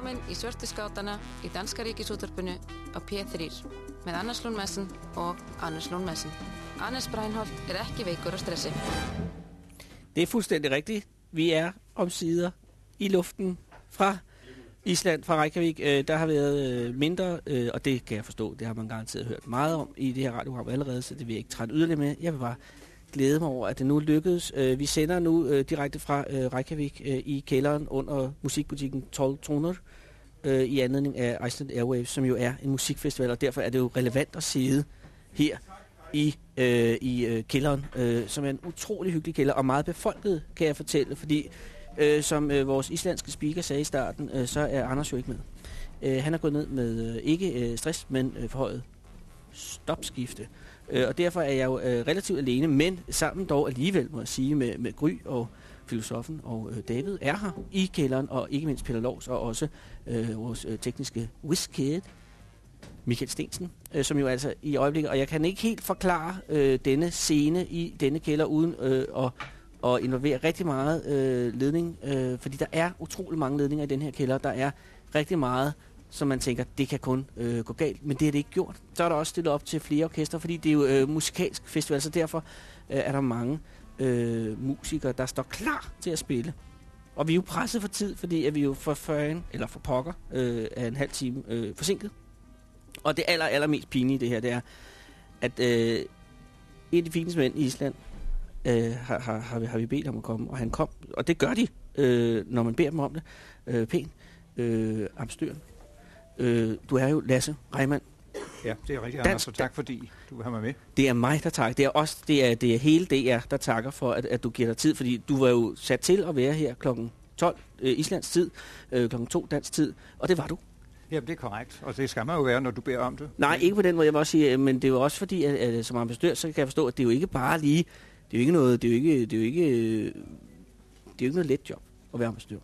Velkomin í Svörtu skátana í Danska Ríkisútvarpinu á P3 með Anders Lund Madsen og Anders Lund Madsen. Anders Breinholt er ekki veikur og stressi. Det er fuldstændig rigtigt. Vi er om sider i luften fra Island, fra Reykjavik. Øh, der har været øh, mindre, øh, og det kan jeg forstå, det har man garanteret hørt meget om i det her radioprogram allerede, så det vil jeg ikke trætte yderligere med. Jeg vil bare glæde mig over, at det nu lykkedes. Vi sender nu direkte fra Reykjavik i kælderen under musikbutikken 12 Toner øh, i anledning af Iceland Airwaves, som jo er en musikfestival, og derfor er det jo relevant at sidde her i, øh, i øh, kælderen, øh, som er en utrolig hyggelig kælder, og meget befolket, kan jeg fortælle, fordi øh, som øh, vores islandske speaker sagde i starten, øh, så er Anders jo ikke med. Øh, han er gået ned med øh, ikke øh, stress, men øh, forhøjet stopskifte. Øh, og derfor er jeg jo øh, relativt alene, men sammen dog alligevel, må jeg sige, med, med Gry og filosofen og øh, David er her i kælderen, og ikke mindst Peter Lovs, og også øh, vores øh, tekniske whiskhead, Michael Stensen, øh, som jo altså i øjeblikket, og jeg kan ikke helt forklare øh, denne scene i denne kælder, uden øh, at, at involvere rigtig meget øh, ledning, øh, fordi der er utrolig mange ledninger i den her kælder, der er rigtig meget som man tænker, det kan kun øh, gå galt. Men det er det ikke gjort. Så er der også stillet op til flere orkester, fordi det er jo øh, musikalsk festival, så derfor øh, er der mange øh, musikere, der står klar til at spille. Og vi er jo presset for tid, fordi at vi jo for føren, eller for pokker, øh, er en halv time øh, forsinket. Og det aller, aller mest pinlige i det her, det er, at øh, en af de fineste mænd i Island øh, har, har, har, vi, har vi bedt ham at komme, og han kom. Og det gør de, øh, når man beder dem om det, øh, pænt. Øh, Amstøren Øh, du er jo Lasse Reimann. Ja, det er rigtigt, Anders, og tak fordi du vil have mig med. Det er mig, der takker. Det er, også, det er, det er hele DR, der takker for, at, at du giver dig tid, fordi du var jo sat til at være her klokken 12 øh, Islands tid, øh, klokken 2 dansk tid, og det var du. Jamen, det er korrekt, og det skal man jo være, når du beder om det. Nej, ikke på den måde, jeg vil også sige, men det er jo også fordi, at, at som ambassadør, så kan jeg forstå, at det er jo ikke bare lige, det er jo ikke noget, det er jo ikke, det er jo ikke, det er jo ikke noget let job at være ambassadør.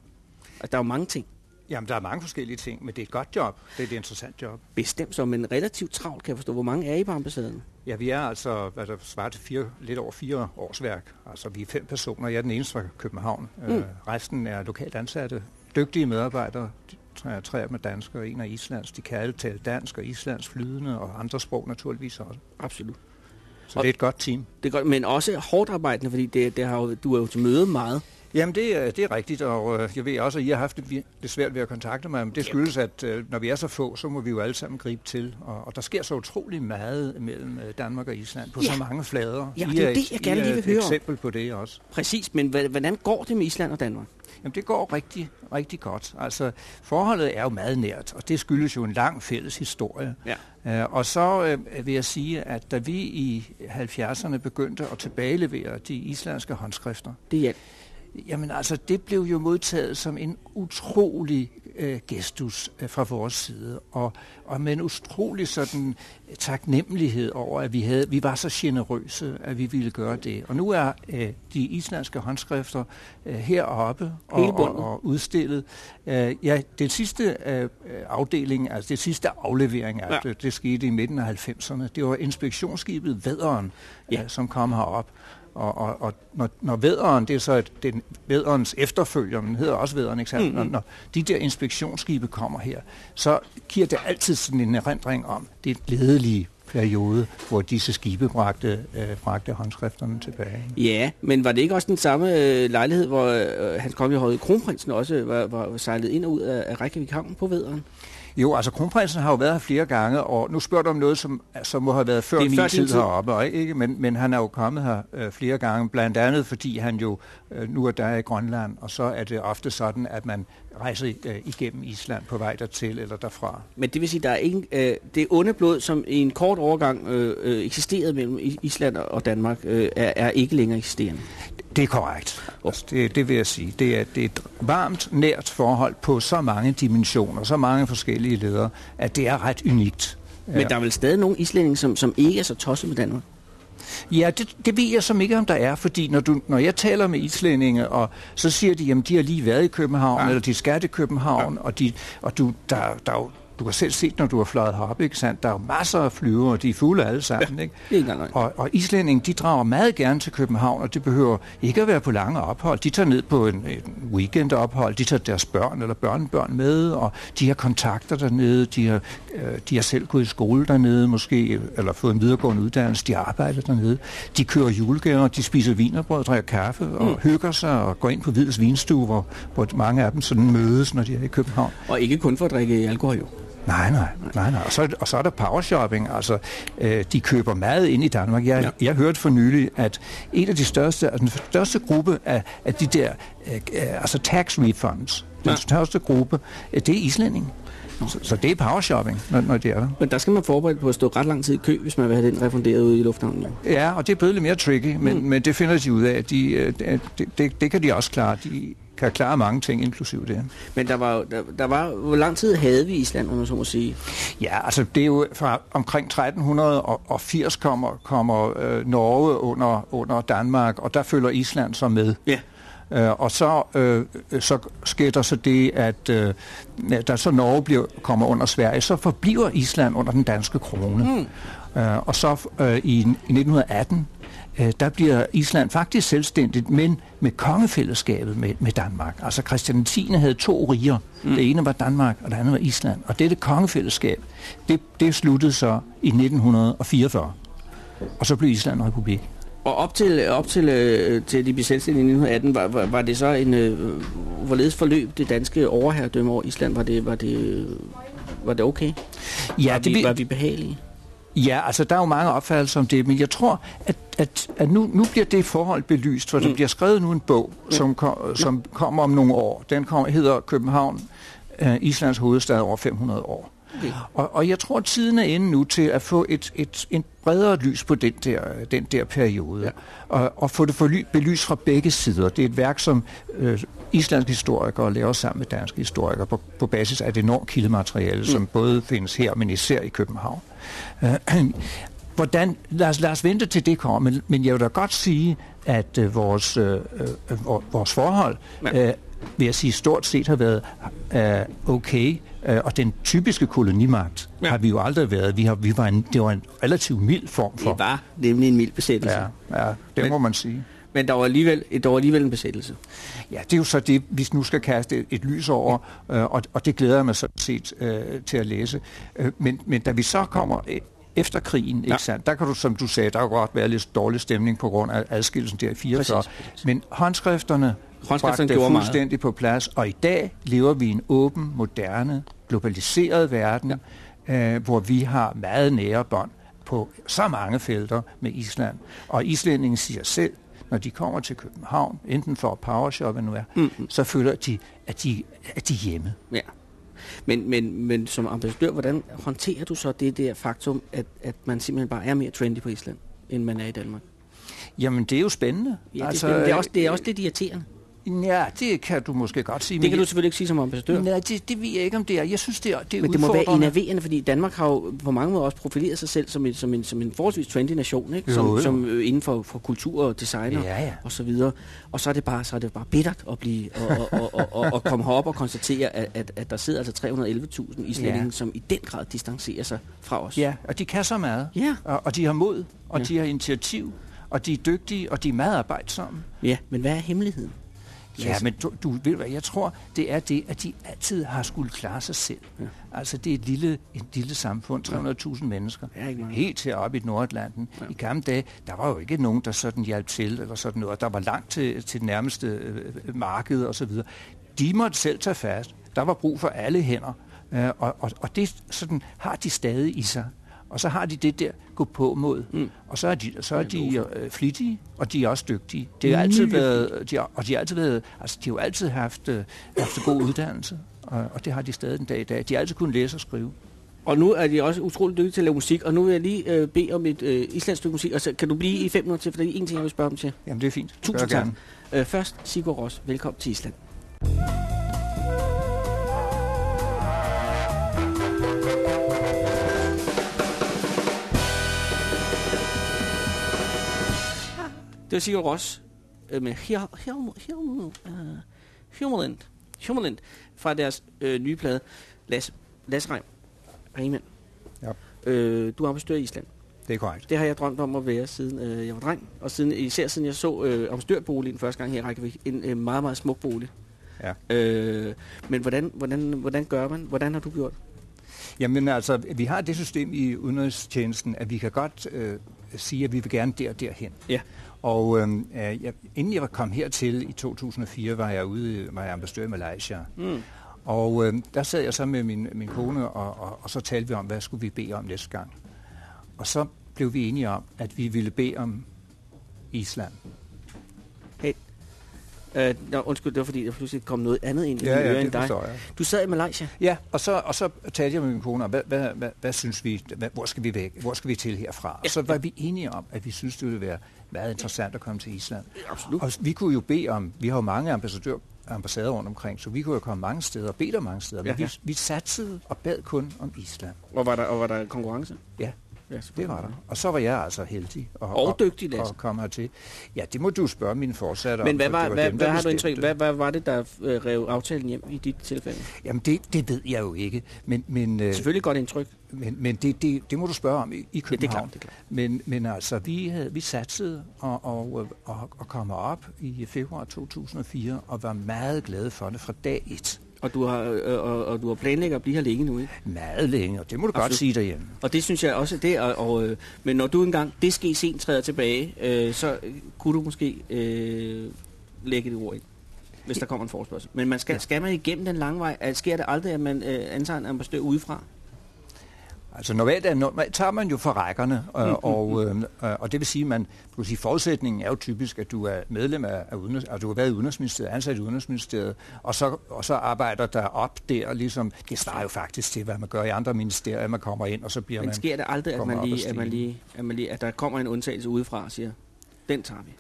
Altså, der er jo mange ting. Jamen, der er mange forskellige ting, men det er et godt job. Det er et interessant job. Bestemt så, men relativt travlt, kan jeg forstå. Hvor mange er I på ambassaden? Ja, vi er altså, der svarer til fire, lidt over fire årsværk. Altså, vi er fem personer. Jeg er den eneste fra København. Mm. Øh, resten er lokalt ansatte, dygtige medarbejdere. Tre, tre af dem er danskere, og en er islands. De kan alle tale dansk og islands flydende, og andre sprog naturligvis også. Absolut. Så og det er et godt team. Det er godt, men også hårdt arbejdende, fordi det, det har jo, du er jo til møde meget. Jamen, det, er, det er rigtigt, og øh, jeg ved også, at I har haft det, det svært ved at kontakte mig, men det skyldes, at øh, når vi er så få, så må vi jo alle sammen gribe til, og, og der sker så utrolig meget mellem øh, Danmark og Island på ja. så mange flader. Ja, det er det, jeg gerne lige vil høre et eksempel på det også. Præcis, men hvordan går det med Island og Danmark? Jamen, det går rigtig, rigtig godt. Altså, forholdet er jo meget nært, og det skyldes jo en lang fælles historie. Ja. Uh, og så uh, vil jeg sige, at da vi i 70'erne begyndte at tilbagelevere de islandske håndskrifter, det hjalp. Jamen altså, det blev jo modtaget som en utrolig øh, gestus øh, fra vores side, og, og med en utrolig sådan taknemmelighed over, at vi, havde, vi var så generøse, at vi ville gøre det. Og nu er øh, de islandske håndskrifter øh, heroppe og, og, og udstillet. Øh, ja, den sidste øh, afdeling, altså det sidste aflevering, ja. det, det skete i midten af 90'erne. Det var inspektionsskibet Vædderen, ja. øh, som kom herop. Og, og, og når, når vederen, det er så et, den vederens efterfølger, den hedder også vederen, ikke sandt? Mm-hmm. Når, når de der inspektionsskibe kommer her, så giver det altid sådan en erindring om det glædelige periode, hvor disse skibe bragte, øh, bragte håndskrifterne tilbage. Ja, men var det ikke også den samme øh, lejlighed, hvor øh, hans kongelige høje kronprinsen også var, var sejlet ind og ud af, af Reykjavik Havn på vederen? Jo, altså kronprinsen har jo været her flere gange, og nu spørger du om noget, som, som må have været før min før tid, tid heroppe, ikke? Men, men han er jo kommet her øh, flere gange, blandt andet fordi han jo øh, nu er der i Grønland, og så er det ofte sådan, at man rejser øh, igennem Island på vej dertil eller derfra. Men det vil sige, der er ingen, øh, det onde blod, som i en kort overgang øh, øh, eksisterede mellem Island og Danmark, øh, er, er ikke længere eksisterende? Det er korrekt. Altså, det, det vil jeg sige. Det er, det er et varmt, nært forhold på så mange dimensioner, så mange forskellige ledere, at det er ret unikt. Men der er vel stadig nogle islændinge, som, som ikke er så tosset med Danmark? Ja, det, det ved jeg som ikke, om der er, fordi når, du, når jeg taler med islændinge, og så siger de, at de har lige været i København, ja. eller de skal til København, ja. og, de, og du, der, der er jo du kan selv se, når du har fløjet herop, ikke sandt? Der er masser af flyvere, de er fulde alle sammen, Ja, ikke? ikke Og, og islændinge, de drager meget gerne til København, og det behøver ikke at være på lange ophold. De tager ned på en, en weekendophold, de tager deres børn eller børnebørn med, og de har kontakter dernede, de har, øh, de har selv gået i skole dernede måske, eller fået en videregående uddannelse, de arbejder dernede. De kører julegaver, de spiser vinerbrød, drikker kaffe og mm. hygger sig og går ind på Hvids Vinstue, hvor, hvor mange af dem sådan mødes, når de er i København. Og ikke kun for at drikke alkohol, jo. Nej, nej, nej, nej. Og så, og så er der powershopping. Altså, øh, de køber mad ind i Danmark. Jeg, Ja. jeg hørte for nylig, at en af de største, altså den største gruppe af, af de der, øh, altså tax refunds, den Ja. største gruppe, øh, det er islænding. Så, så det er powershopping, når, når det er der. Men der skal man forberede på at stå ret lang tid i kø, hvis man vil have den refunderet ude i lufthavnen. Ja, og det er blevet lidt mere tricky, men, mm. men det finder de ud af. De, øh, det, det, det kan de også klare. De kan klare mange ting, inklusive det. Men der var, jo- der, der var, hvor lang tid havde vi Island, om man så må sige? Ja, altså det er jo fra omkring 1380 kommer, kommer øh, Norge under, under Danmark, og der følger Island så med. Ja. Øh, og så, øh, så sker der så det, at øh, da så Norge bliver, kommer under Sverige, så forbliver Island under den danske krone. Mm. Øh, og så øh, i, i 1918, øh, der bliver Island faktisk selvstændigt, men med kongefællesskabet med, med Danmark. Altså Christian 10. havde to riger. Mm. Det ene var Danmark, og det andet var Island. Og dette kongefællesskab, det, det sluttede så i 1944. Og så blev Island republik. Og op til, op til, øh, til de blev selvstændige i 1918, var, var, var det så en... Øh, hvorledes forløb det danske overherredømme over Island? Var det, var det, øh, var det okay? Ja, var, det vi, var vi behagelige? Ja, altså der er jo mange opfattelser om det, men jeg tror, at, at, at nu, nu bliver det forhold belyst, for mm. der bliver skrevet nu en bog, som, kom, som kommer om nogle år. Den kommer, hedder København, øh, Islands hovedstad over 500 år. Okay. Og, og jeg tror, at tiden er inde nu til at få et, et, en bredere lys på den der, den der periode. Ja. Og, og få det forly, belyst fra begge sider. Det er et værk, som øh, islandske historikere laver sammen med danske historikere på, på basis af et enormt kildemateriale, mm. som både findes her, men især i København. Øh, hvordan, lad, os, lad os vente til det kommer, men, men jeg vil da godt sige, at øh, vores, øh, øh, vor- vores forhold, øh, vil jeg sige, stort set har været øh, okay, øh, og den typiske kolonimagt ja. har vi jo aldrig været. Vi har, vi var en, det var en relativt mild form for. Det var nemlig en mild besættelse. Ja, ja, det Men- må man sige. Men der var, alligevel, der var alligevel en besættelse. Ja, det er jo så det, vi nu skal kaste et, et lys over, øh, og, og det glæder jeg mig sådan set øh, til at læse. Øh, men, men da vi så kommer øh, efter krigen, ikke Ja. sandt, der kan du, som du sagde, der kan godt være lidt dårlig stemning på grund af adskillelsen der i 44. Præcis, præcis. Men håndskrifterne, Håndskrifterne bragte gjorde meget. fuldstændig på plads, og i dag lever vi i en åben, moderne, globaliseret verden, ja. øh, hvor vi har meget nære bånd på så mange felter med Island. Og islændingen siger selv, når de kommer til København, enten for at powershoppe nu er, mm. så føler de, at de, at de er hjemme. Ja. Men, men, men som ambassadør, hvordan håndterer du så det der faktum, at, at man simpelthen bare er mere trendy på Island, end man er i Danmark? Jamen, det er jo spændende. Ja, altså, det, er, det, er også, det er også lidt irriterende. Ja, det kan du måske godt sige. Det kan du selvfølgelig ikke sige som ambassadør. Nej, det, det ved jeg ikke, om det er. Jeg synes, det er, det er Men det må være enerverende, fordi Danmark har jo på mange måder også profileret sig selv som en, som en, som en forholdsvis trendy nation, ikke? Jo, Som, jo. som øh, inden for, for kultur og designer Ja, ja. og så videre. Og så er det bare, så er det bare bittert at, blive, og, og, og, og, og, komme herop og konstatere, at, at, at der sidder altså 311.000 islændinge, Ja. som i den grad distancerer sig fra os. Ja, og de kan så meget. Ja. Og, og de har mod, og ja. de har initiativ, og de er dygtige, og de er meget arbejdsomme. ja, men hvad er hemmeligheden? Ja, men du, du ved hvad, jeg tror, det er det, at de altid har skulle klare sig selv. Ja. Altså, det er et lille, et lille samfund, 300.000 mennesker. Er. Helt heroppe i Nordatlanten. Ja. Ja. I gamle dage, der var jo ikke nogen, der sådan hjalp til, eller sådan noget. Der var langt til, til det nærmeste øh, marked og så videre. De måtte selv tage fast. Der var brug for alle hænder. Øh, og, og, og det sådan, har de stadig i sig. Og så har de det der gå på mod. Mm. Og så er de, så er de øh, flittige, og de er også dygtige. Det har altid været, de har, og de har altid været, altså de har jo altid haft, øh, haft god uddannelse, og, og det har de stadig den dag i dag. De har altid kunnet læse og skrive. Og nu er de også utrolig dygtige til at lave musik, og nu vil jeg lige øh, bede om et øh, islandsk stykke musik, og så kan du blive i fem minutter til, for der er en ting, jeg vil spørge dem til. Jamen det er fint. Det Tusind tak. Øh, først, Sigurd Ross, velkommen til Island. Det var Sigurd Ross øh, med Hir- Hir- øh, fra deres øh, nye plade, Lasse, Lasse Reim. Riemann. Ja. Øh, du er ambassadør i Island. Det er korrekt. Det har jeg drømt om at være, siden øh, jeg var dreng. Og siden, især siden jeg så øh, ambassadørboligen første gang her i Reykjavik. En øh, meget, meget smuk bolig. Ja. Øh, men hvordan, hvordan, hvordan gør man? Hvordan har du gjort? Jamen altså, vi har det system i udenrigstjenesten, at vi kan godt øh, sige, at vi vil gerne der og derhen. Ja. Og øh, jeg, inden jeg kommet hertil i 2004, var jeg ude, var jeg ambassadør i Malaysia. Mm. Og øh, der sad jeg så med min, min kone, og, og, og så talte vi om, hvad skulle vi bede om næste gang. Og så blev vi enige om, at vi ville bede om Island. Hey. Øh, nå, undskyld, det var fordi, der pludselig kom noget andet ind i Ja, ja, end dig. jeg. Du sad i Malaysia. Ja, og så, og så talte jeg med min kone om, hvad, hvad, hvad, hvad synes vi, hvad, hvor skal vi væk, hvor skal vi til herfra? Og så var vi enige om, at vi synes, det ville være meget interessant at komme til Island. Absolut. Og vi kunne jo bede om, vi har jo mange ambassadør, ambassader rundt omkring, så vi kunne jo komme mange steder og bede om mange steder, men Ja, ja. vi, vi satsede og bad kun om Island. Og var der, og var der konkurrence? Ja, Ja, det var der. Og så var jeg altså heldig. Og, Og dygtig, Lasse. Og komme hertil. Ja, det må du spørge mine forsatte Men om. hvad, for var, det hvad, dem, hvad har du indtryk? Hvad, hvad var det, der øh, rev aftalen hjem i dit tilfælde? Jamen, det, det ved jeg jo ikke. Men, men, øh, Selvfølgelig godt indtryk. Men, men det, det, det må du spørge om i, i Ja, det er København. klart, det er klart. Men, men altså, vi, havde, vi satsede og, og, og, og kom op i februar 2004 og var meget glade for det fra dag et. Og du har, øh, og, og du har planlagt at blive her længe nu, ikke? Meget længe, og det må du godt Absolut. sige derhjemme. Og det synes jeg også, det er, og, øh, men når du engang, det sker sent træder tilbage, øh, så øh, kunne du måske øh, lægge det ord ind, hvis der kommer en forespørgsel. Men man skal, Ja. skal man igennem den lange vej? Sker det aldrig, at man øh, antager en ambassadør udefra? Altså normalt, er, normalt tager man jo for rækkerne, og, og, øh, øh, og det vil sige, man du sige, forudsætningen er jo typisk, at du er medlem af, af udenrigs, altså du har været i Udenrigsministeriet, ansat i Udenrigsministeriet, og så, og så arbejder der op der, ligesom, det svarer jo faktisk til, hvad man gør i andre ministerier, at man kommer ind, og så bliver Men man... sker det aldrig, at, man lige, at, man lige, at, man lige, at der kommer en undtagelse udefra og siger, den tager vi?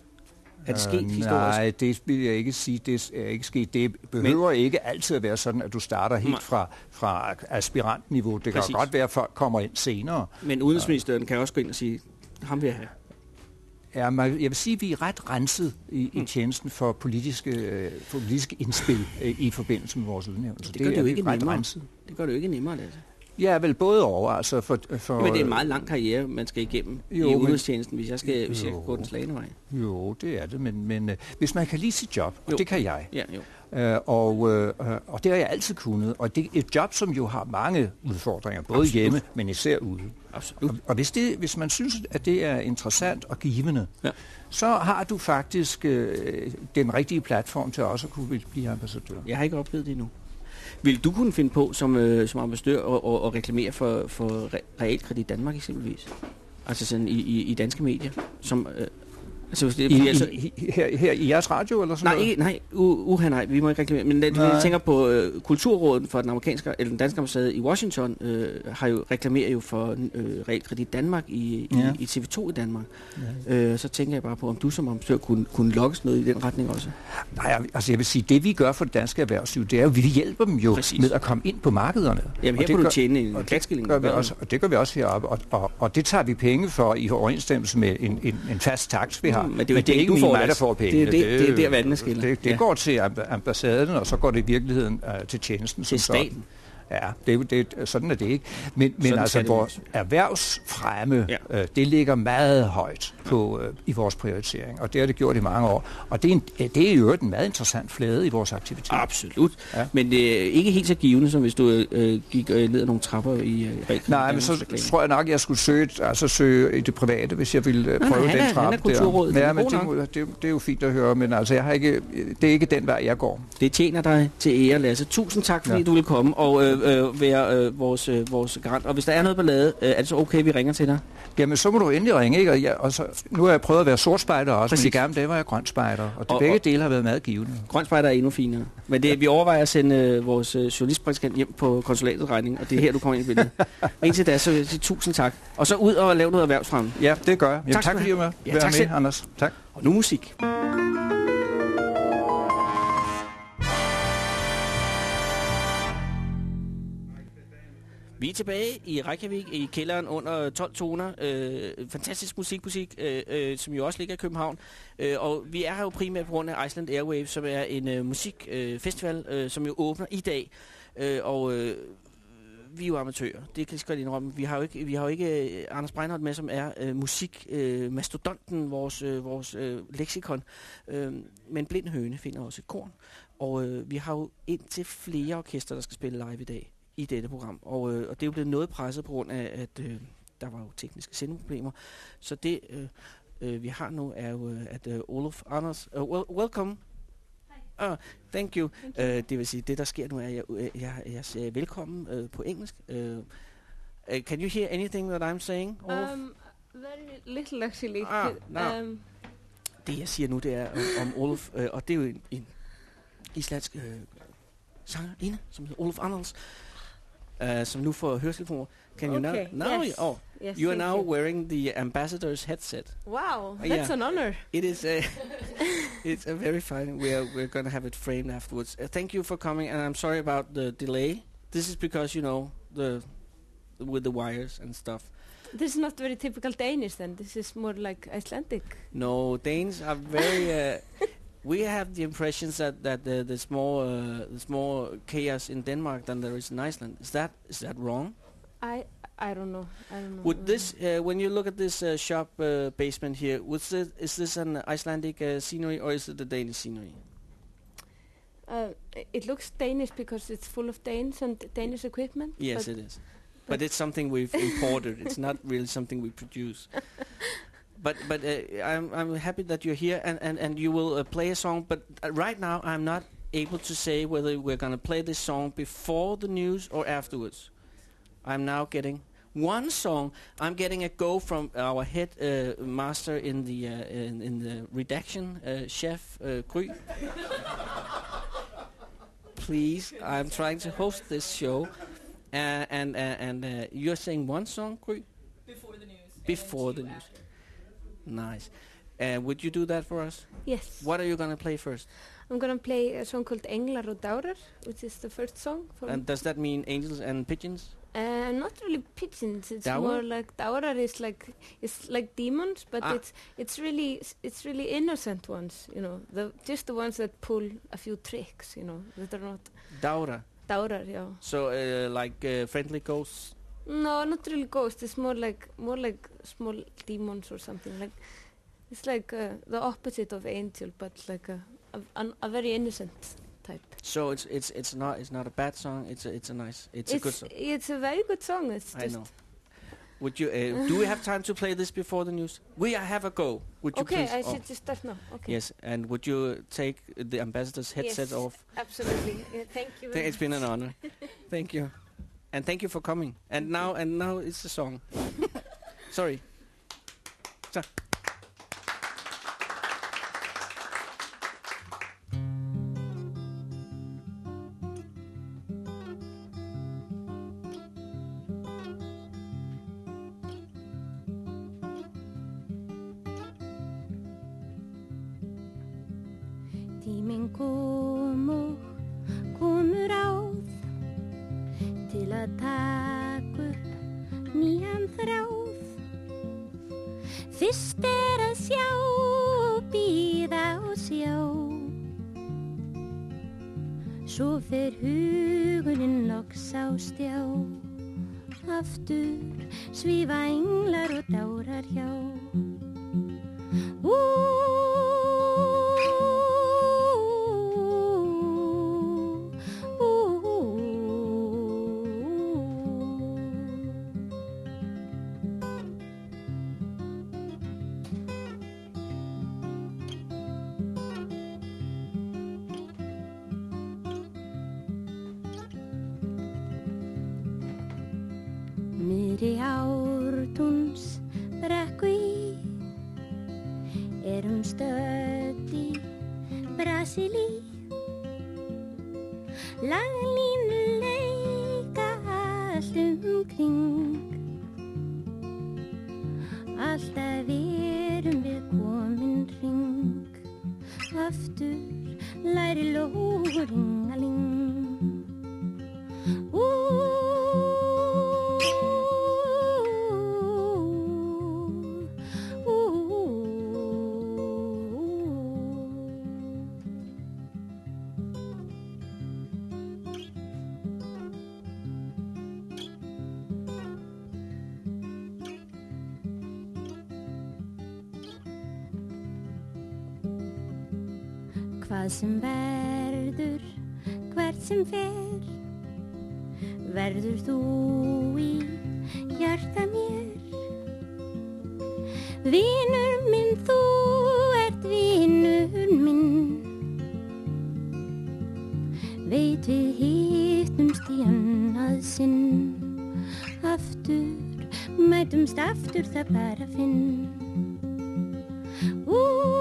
Er det sket Øh, historisk? Nej, det vil jeg ikke sige. Det er ikke sket. Det behøver Men, ikke altid at være sådan, at du starter helt Nej. fra, fra aspirantniveau. Det kan Præcis. jo godt være, at folk kommer ind senere. Men udenrigsministeren kan også gå ind og sige, ham vil jeg have. Ja, man, jeg vil sige, at vi er ret renset i, Mm. i tjenesten for politiske, øh, for politiske indspil øh, i forbindelse med vores udnævnelse. Det gør det er jo ikke ret nemmere. renset. Det gør det jo ikke nemmere, Lasse. Ja, vel både over, altså for... for Men det er en meget lang karriere, man skal igennem jo, Jo, i udenrigstjenesten, hvis jeg skal, hvis jeg Jo. skal gå den slagende vej. Jo, det er det, men, men øh, hvis man kan lide sit job, og Jo. det kan jeg, Ja, jo. Øh, og, øh, og det har jeg altid kunnet. Og det er et job, som jo har mange udfordringer, både Absolut. hjemme, men især ude. Absolut. Og, og hvis, det, hvis man synes, at det er interessant og givende, Ja. så har du faktisk øh, den rigtige platform til også at kunne blive ambassadør. Jeg har ikke oplevet det endnu. Vil du kunne finde på som, øh, som ambassadør og, og, og reklamere for, for Realkredit Danmark eksempelvis? Altså sådan i, i, i danske medier? Som, øh, altså, det, I, altså, i, i, her, her i jeres radio eller sådan nej, noget? nej, u, uha, nej, vi må ikke reklamere. Men Nej. jeg tænker på øh, Kulturrådet for den amerikanske, eller den danske ambassade i Washington, øh, har jo reklamerer jo for øh, Realkredit Danmark i, i, Ja. i TV2 i Danmark. Øh, så tænker jeg bare på, om du som ambassadør kunne, kunne lokkes noget i den retning også. Nej, altså jeg vil sige, det vi gør for det danske erhvervsliv, det er jo, at vi hjælper dem jo Præcis. med at komme ind på markederne. Jamen, her kunne du tjene en klatskilling. gør vi også, og det gør vi også heroppe, og, og, og det tager vi penge for i overensstemmelse med en, en, en fast takst, vi har. Men det er jo ikke ikke du får, mig, der får penge. Det er det- det er der, vandene skiller. Det, det Ja. går til amb- ambassaden, og så går det i virkeligheden uh, til tjenesten. Til som sådan. Ja, det, det, sådan er det ikke. Men, men Sådan altså, vores erhvervsfremme, Ja. øh, det ligger meget højt på, øh, i vores prioritering, og det har det gjort i mange år. Og det er, en, øh, det er jo en meget interessant flade i vores aktivitet. Absolut. Ja. Men det er ikke helt så givende, som hvis du øh, gik øh, ned ad nogle trapper i øh, Realkredit Nej, men så reklame. tror jeg nok, at jeg skulle søge, altså søge i det private, hvis jeg ville øh, prøve han den er- trappe er der. er Ja, men det, det, det, er jo fint at høre, men altså, jeg har ikke, det er ikke den vej, jeg går. Det tjener dig til ære, Lasse. Tusind tak, fordi. Ja. du vil komme og øh, øh, være øh, vores, øh, vores garant. Og hvis der er noget ballade, øh, er det så okay, vi ringer til dig? Jamen, så må du endelig ringe, ikke? Og, jeg, og så, nu har jeg prøvet at være sortspejder også, Præcis. men i gamle dage var jeg grønspejder, og, Og- og begge og- dele har været meget givende. Grønspejder er endnu finere. Men det, vi overvejer at sende øh, vores øh, journalistpræsident hjem på konsulatets regning, og det er her, du kommer ind i billedet. Indtil da, så vil jeg sige tusind tak. Og så ud og lave noget erhvervsfremme. Ja, det gør jeg. Jamen, Tak tak, fordi du var med, Ja, tak med selv. Anders. Tak. Og nu musik. Vi er tilbage i Reykjavik i kælderen under 12 toner. Øh, fantastisk musikmusik, øh, øh, som jo også ligger i København. Øh, og vi er her jo primært på grund af Iceland Airwaves, som er en øh, musikfestival, øh, som jo åbner i dag. Øh, og øh, vi er jo amatører. Det kan jeg godt indrømme. Vi har jo ikke, vi har jo ikke øh, Anders Breinholt med, som er øh, musik, øh, mastodonten, vores, øh, vores øh, leksikon. Øh, men Blind Høne finder også et korn. Og øh, vi har jo indtil flere orkester, der skal spille live i dag i dette program. Og, uh, og det er jo blevet noget presset på grund af, at uh, der var jo tekniske sendeproblemer. Så det, uh, uh, vi har nu, er jo, uh, at uh, Olof Anders... Uh, well, welcome. Oh, thank you. Thank you. Uh, det vil sige, det der sker nu er, at jeg, øh, jeg, jeg siger velkommen uh, på engelsk. Uh, uh, can you hear anything that I'm saying? Olof? Um, very little actually. Ah, no. um, det jeg siger nu, det er om, om Olof, uh, og det er jo en, en islandsk uh, sangerinde, som hedder Olof Anders, uh, som nu får hørseltelefoner. Can you Okay, now? Now, yes. oh, yes, you are now you. wearing the ambassador's headset. Wow, that's Yeah. an honor. It is a, it's a very fine. We are we're gonna have it framed afterwards. Uh, thank you for coming, and I'm sorry about the delay. This is because you know the with the wires and stuff. This is not very typical Danish then. This is more like Icelandic. No, Danes are very. Uh, we have the impressions that that the, there's more uh, there's more chaos in Denmark than there is in Iceland. Is that is that wrong? I I don't know. I don't know. Would this uh, when you look at this uh, shop uh, basement here, was it, is this an Icelandic uh, scenery or is it the Danish scenery? Uh, it looks Danish because it's full of Danes and Danish equipment. Yes, it is. But it's something we've imported. it's not really something we produce. But but uh, I'm I'm happy that you're here and and and you will uh, play a song. But uh, right now I'm not able to say whether we're going to play this song before the news or afterwards. I'm now getting one song. I'm getting a go from our head uh, master in the uh, in, in the redaction, uh, chef uh. Please, I'm trying to host this show. Uh, and uh, and uh, you're saying one song, Gry? Before the news. Before the news. after. Nice. Uh, would you do that for us? yes, What are you going to play first? I'm gonna play a song called Englar og Dárar, which is the first song. And does that mean angels and pigeons? Uh, not really pigeons. It's more like Daurar is like it's like demons, but Ah. it's it's really it's really innocent ones. You know, the just the ones that pull a few tricks. You know, that are not Daura. Daurar. Yeah. So uh, like uh, friendly ghosts. No, not really ghosts. It's more like more like small demons or something. Like it's like uh, the opposite of angel, but like a a, a very innocent type. So it's it's it's not it's not a bad song. It's a, it's a nice it's, a good song. it's a very good song. It's I know. Would you uh, do we have time to play this before the news? We have a go. Would you okay. please? I oh, should just start now. Okay. Yes, and would you take the ambassador's headset Yes. off? Absolutely. Yeah, thank you. Th- It's been an honor. thank you, and thank you for coming. And now and now it's the song. Sorry. So. Að taka upp nýjan þráð. Fyrst er að sjá, býða og sjá. Svo fer hugurinn loks á stjá. Aftur svífa englar og dárar hjá. Miðri mætumst aftur það bara finn Ú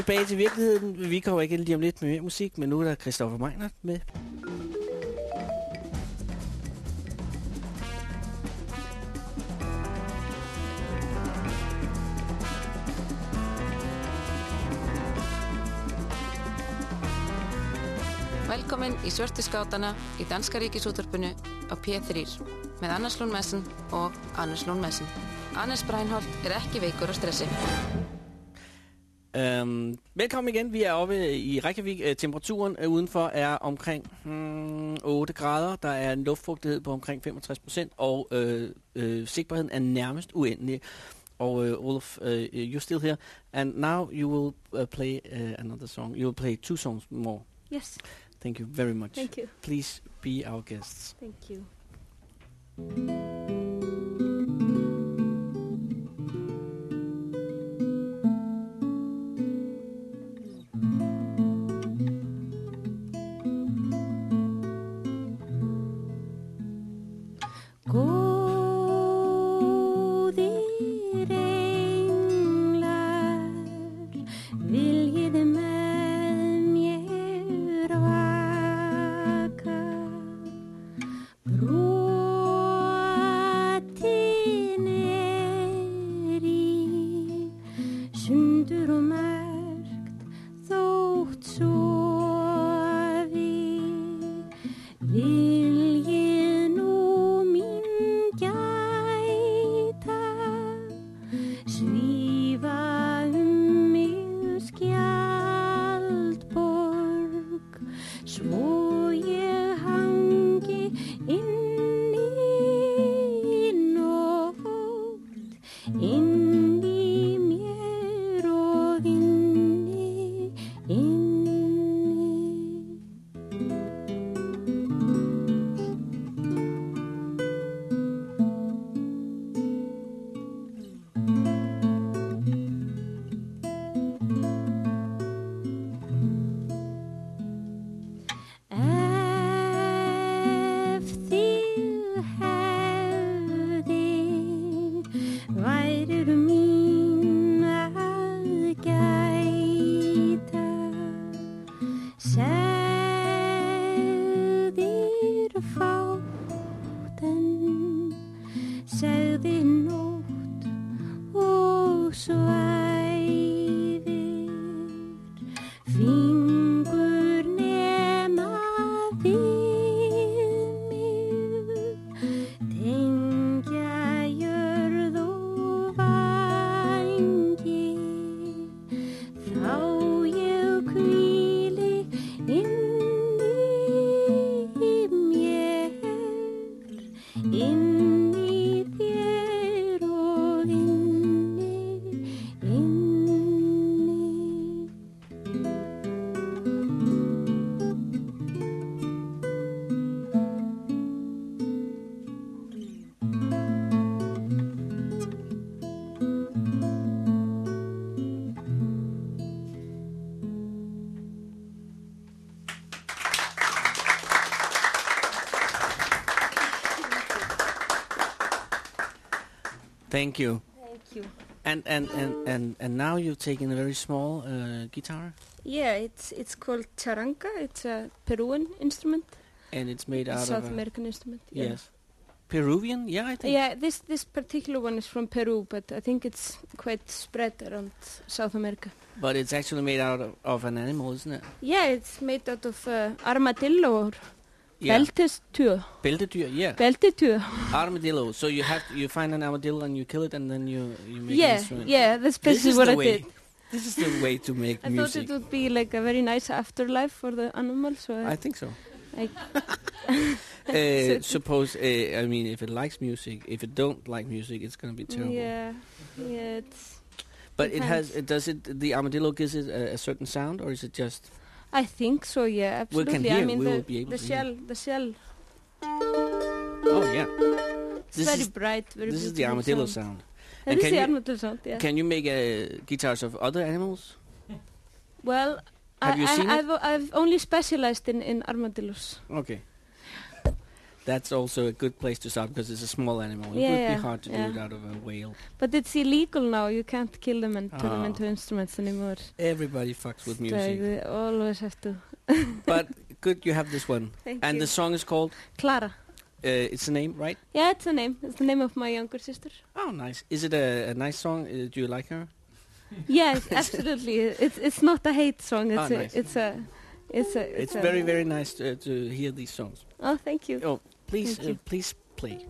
tilbage til virkeligheden. Vi kommer ikke lige om lidt med mere musik, men nu er der Christoffer Meiner med. Velkomin í Svörtu skátana í Danska Ríkisútvarpinu á P3 með Annars Lund Messen og Annars Lund Messen. Annars Breinholt er ekki veikur á stressi. Øhm, velkommen igen. Vi er oppe i Reykjavik. Øh, Temperaturen øh, udenfor er omkring hmm, 8 grader. Der er en luftfugtighed på omkring 65 procent, og øh, øh, sigtbarheden er nærmest uendelig. Og øh, Olaf, øh, you're still here, and now you will uh, play uh, another song. You will play two songs more. Yes, Thank you very much. thank you, Please be our guests. thank you. Good. Thank you. Thank you. And and and and and now you're taking a very small uh, guitar, Yeah, it's it's called charanga. It's a Peruvian instrument, and it's made out South of South American instrument. Yes. Peruvian? Yeah, I think. Yeah, this this particular one is from Peru, but I think it's quite spread around South America. But it's actually made out of, of an animal, isn't it? Yeah, it's made out of uh, armadillo or Yeah. beltestyr. Beltedyr, yeah. Beltetyr. Armadillo. So you have you find an armadillo and you kill it and then you you make an Yeah, instrument. yeah, that's This basically is what I way. did. This is the way to make I thought it would be like a very nice afterlife for the animal, so I, I think so. I uh, suppose uh, I mean if it likes music, if it don't like music, it's gonna be terrible. yeah, yeah, it's. But it has. It does it. The armadillo gives it a, a certain sound, or is it just? I think so. Yeah, We can absolutely. hear, I mean, we the, will be able the to hear. shell, the shell. Oh yeah. It's This very is- bright, very This is the armadillo sound. sound. That And is can the you- armadillo sound. Yeah. Can you make uh, guitars of other animals? well, Have I, you I, seen it? I've, I've only specialized in in armadillos. Okay. That's also a good place to start because it's a small animal. It Yeah, would yeah, be hard to do yeah. it out of a whale. But it's illegal now. You can't kill them and turn them Oh. into instruments anymore. Everybody fucks with Like, music. they always have to. but good, you have this one. Thank and you. the song is called. Clara. Uh, it's a name, right? Yeah, it's a name. It's the name of my younger sister. Oh, nice. Is it a, a nice song? Uh, do you like her? Yes, absolutely. It's it's not a hate song. It's Ah, a, nice. it's a it's a It's, a, very, very nice to, to hear these songs. Oh, thank you. Oh, please, uh, you. please play.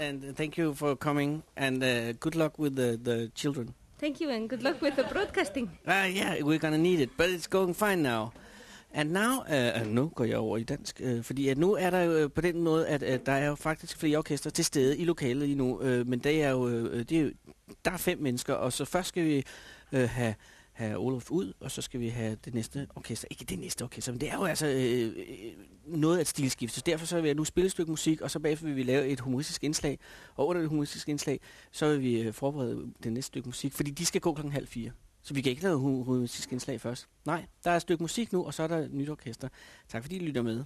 And thank you for coming. And uh, good luck with the the children. Thank you and good luck with the broadcasting. Ah, yeah, we're gonna need it, but it's going fine now. And now, uh, uh, nu går jeg over i dansk, uh, fordi at nu er der jo øh, på den måde, at uh, der er jo faktisk flere orkester til stede i lokalet lige nu, uh, men det er jo, uh, det er jo, der er fem mennesker, og så først skal vi uh, have, have Olof ud, og så skal vi have det næste orkester. Ikke det næste orkester, men det er jo altså øh, noget af et stilskift, så derfor så vil jeg nu spille et stykke musik, og så bagefter vil vi lave et humoristisk indslag, og under det humoristiske indslag, så vil vi øh, forberede det næste stykke musik, fordi de skal gå klokken halv fire. Så vi kan ikke lave humoristisk indslag først. Nej, der er et stykke musik nu, og så er der et nyt orkester. Tak fordi I lytter med.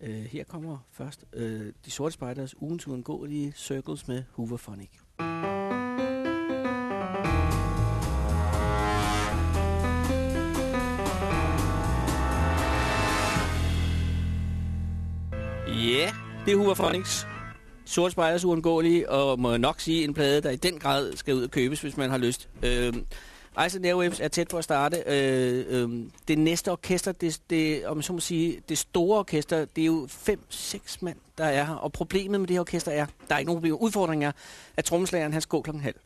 Uh, her kommer først uh, De Sorte Spejders ugens uundgåelige Circles med Hooverphonic. Ja, yeah, det er Hooverphonics. Sort Spejders uundgåelige, og må jeg nok sige en plade, der i den grad skal ud og købes, hvis man har lyst. Øh, Ice and Airwaves er tæt på at starte. Øh, øh, det næste orkester, det, det, om så må sige, det store orkester, det er jo fem-seks mand, der er her. Og problemet med det her orkester er, der er ikke nogen problemer. Udfordringen er, at trommeslageren, han skal gå klokken halv.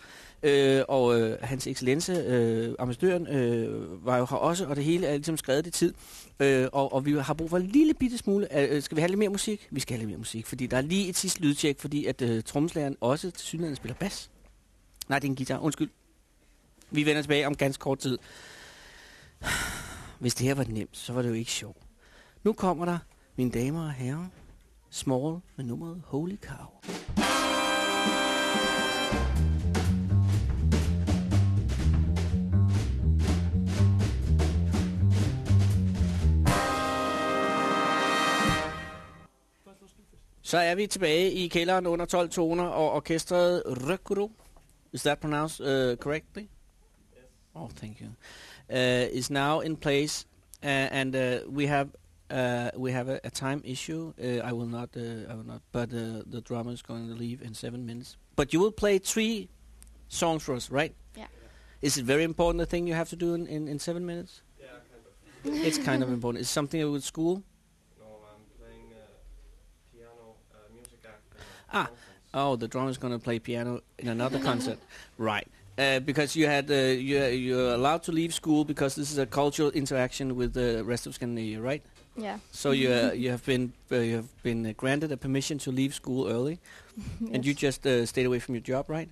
Øh, og øh, hans excellence, øh, ambassadøren, øh, var jo her også, og det hele er ligesom skrevet i tid. Øh, og, og vi har brug for en lille bitte smule. Øh, øh, skal vi have lidt mere musik? Vi skal have lidt mere musik, fordi der er lige et sidste lydtjek, fordi at øh, trommeslageren også til synligheden spiller bas. Nej, det er en guitar. Undskyld. Vi vender tilbage om ganske kort tid. Hvis det her var nemt, så var det jo ikke sjovt. Nu kommer der, mine damer og herrer, Small med nummeret Holy Cow. Så er vi tilbage i kælderen under 12 toner, og orkestret Røkuru, is that pronounced uh, correctly? Yes. Oh, thank you. Uh, is now in place, uh, and uh, we have uh, we have a, a time issue. Uh, I will not, I will not, but the drummer is going to leave in seven minutes. But you will play three songs for us, right? Yeah. Is it very important the thing you have to do in, in, in seven minutes? Yeah, kind of. it's kind of important. Is something with school? No, I'm playing uh, piano, uh, music act. uh, Ah. Oh, the drummer's going to play piano in another concert, right? Uh, because you had uh, you you're allowed to leave school because this is a cultural interaction with the rest of Scandinavia, right? Yeah. So you uh, you have been uh, you have been uh, granted a permission to leave school early, and you just uh, stayed away from your job, right?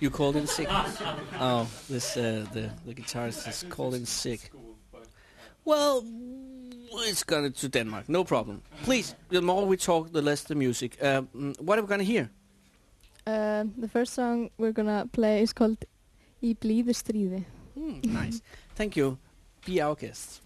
You called in sick. oh, this uh, the the guitarist is called in sick. Well, it's gonna to Denmark, no problem. Please, the more we talk, the less the music. Um, what are we gonna hear? Uh, the first song we're gonna play is called I blíðu stríði. Hmm, nice. Thank you. Be our guests.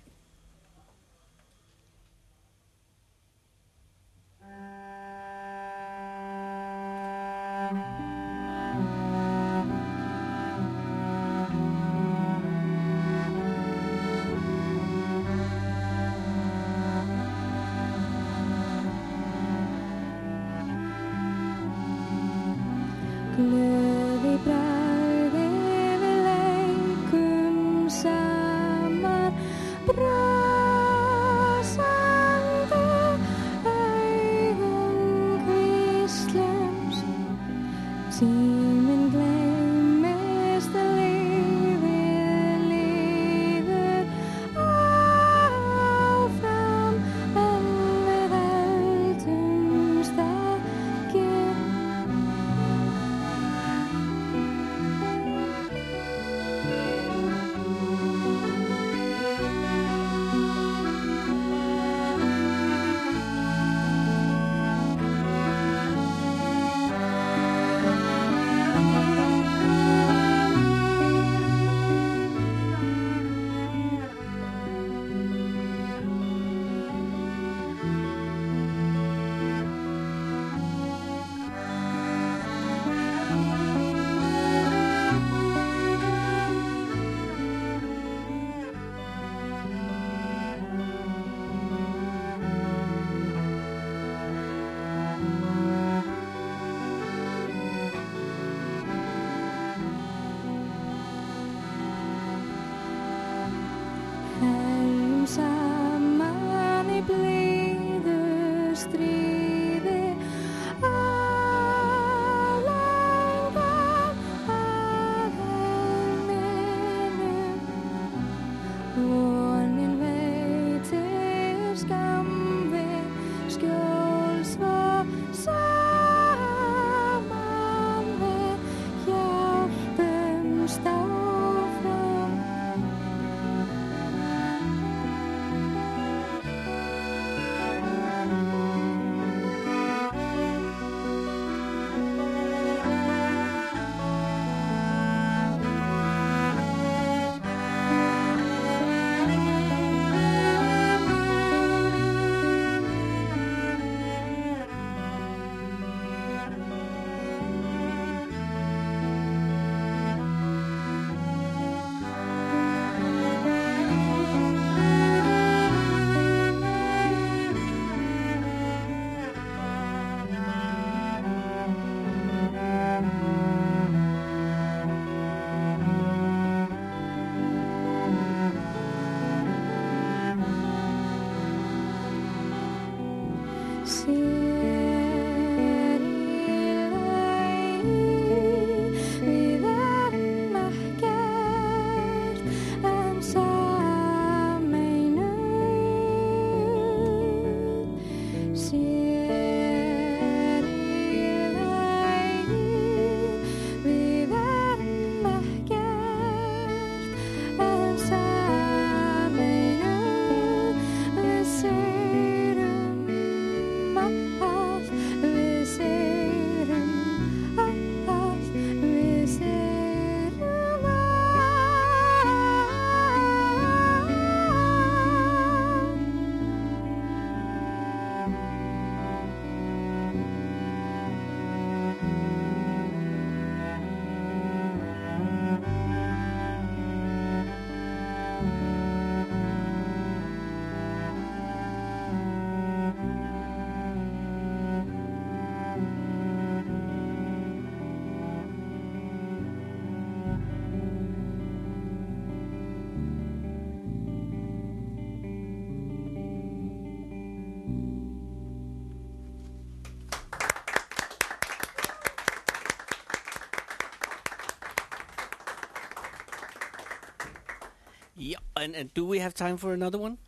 And, and do we have time for another one?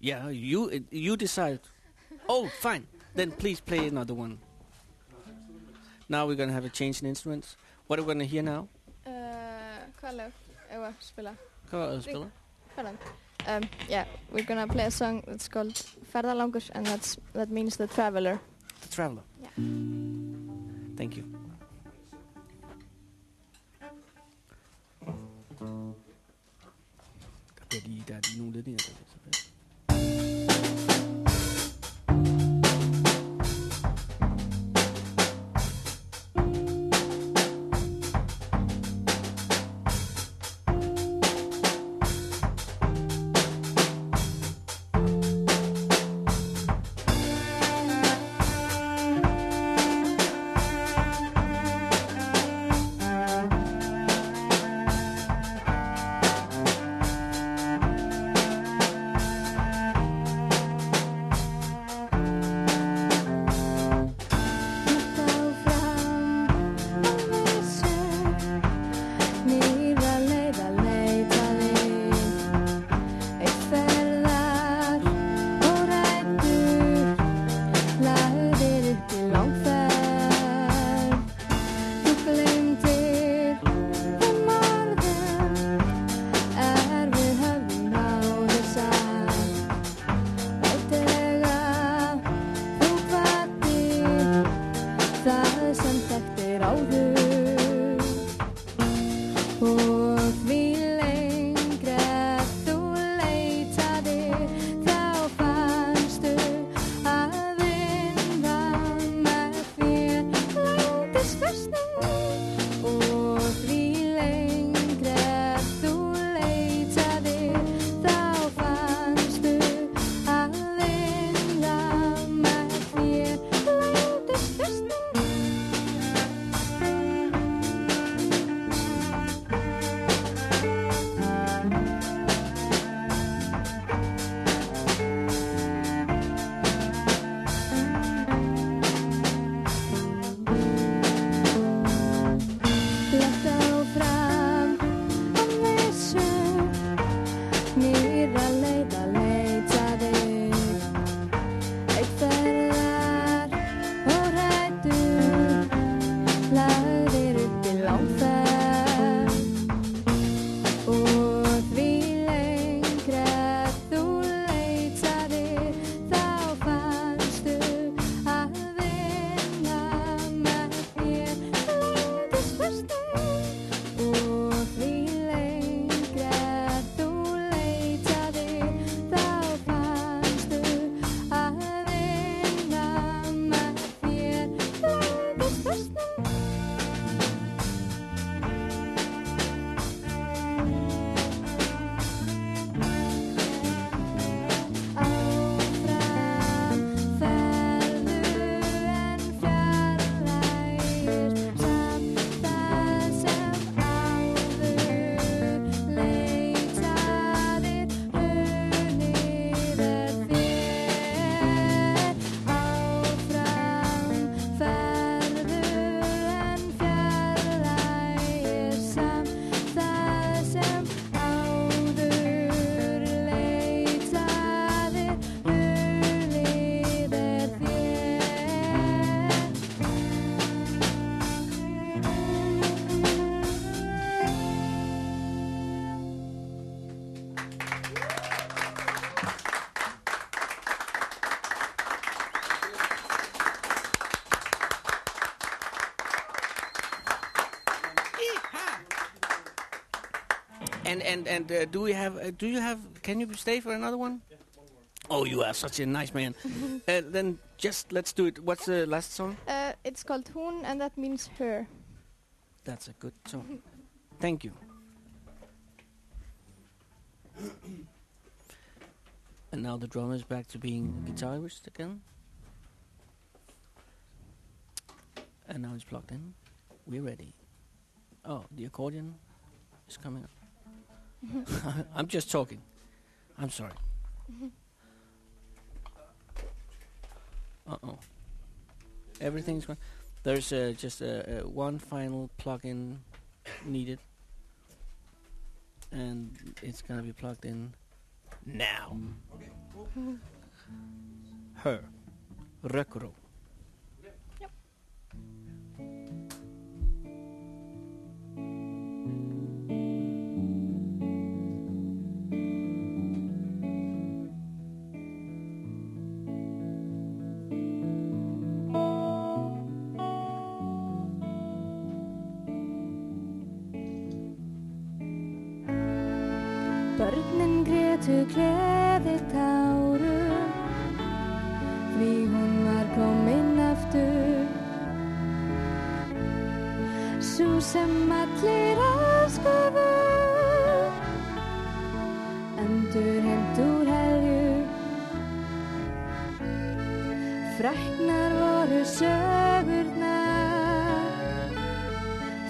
Yeah, you you decide. Oh, fine. Then please play another one. Now we're gonna have a change in instruments. What are we gonna hear now? Uh, hvad laver Eva spiller? Kom og spiller. Sådan. Um, yeah, we're gonna play a song that's called Ferðalangur, and that's that means the traveler. The Traveler. Der lige, der er lige nogle ledninger, der er så fedt. And and and uh, do we have? Uh, do you have? Can you stay for another one? Oh, you are such a nice man. uh, then just let's do it. What's the last song? Uh, it's called Hun, and that means her. That's a good song. Thank you. and now the drummer is back to being a guitarist again. And now it's plugged in. We're ready. Oh, the accordion is coming up. I'm just talking. I'm sorry. Uh oh. Everything's going. There's uh, just uh, uh, one final plug-in needed. and it's gonna be plugged in now. Her. Rökro. Sem allir öskuðu Endur heimt úr helju. Fræknar voru sögurnar.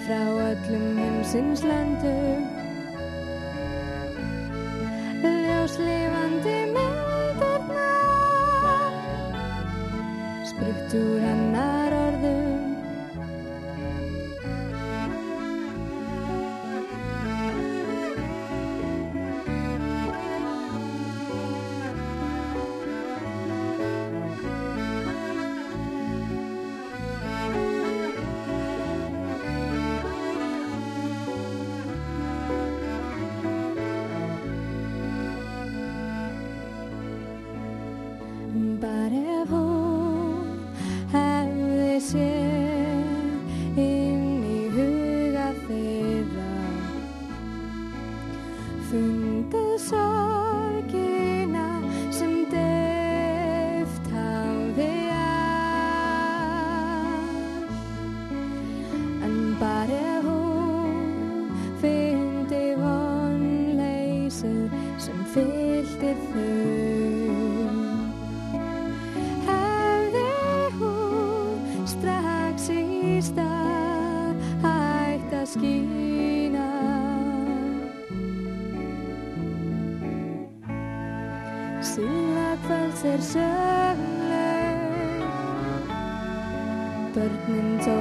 Frá öllum heimsins löndum 能走